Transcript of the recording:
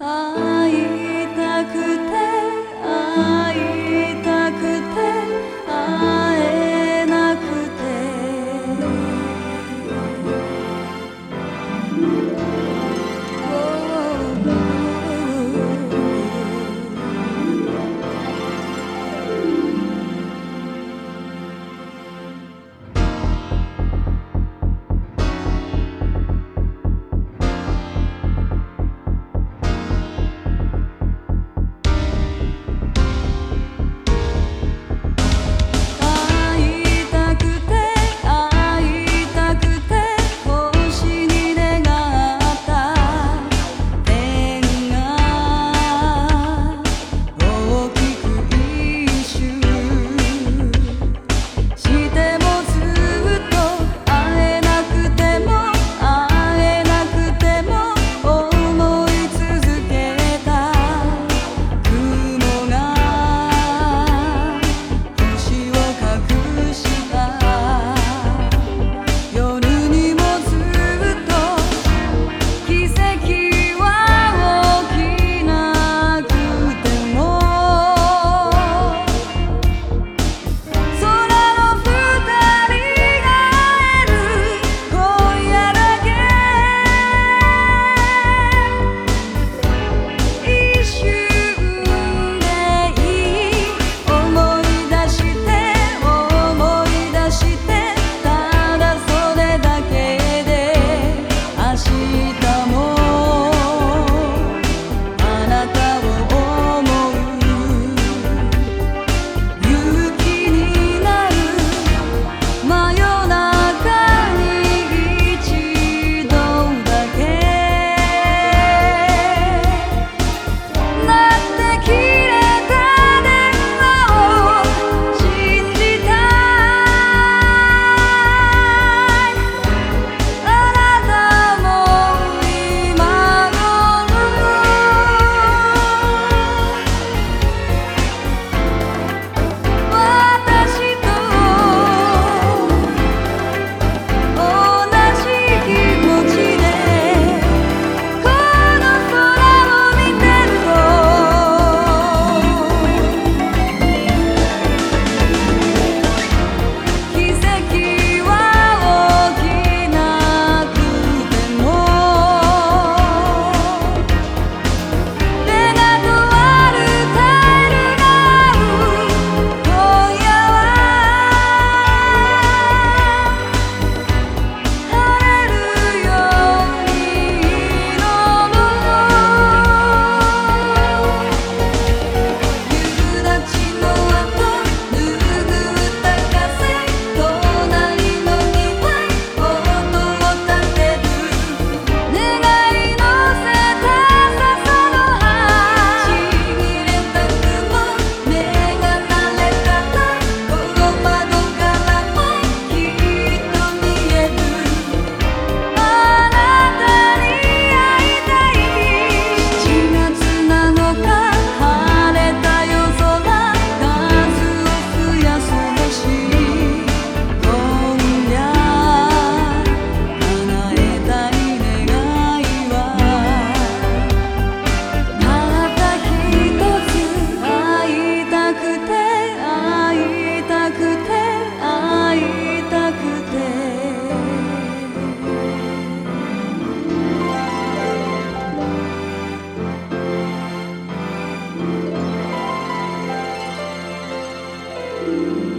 Ah. Amen.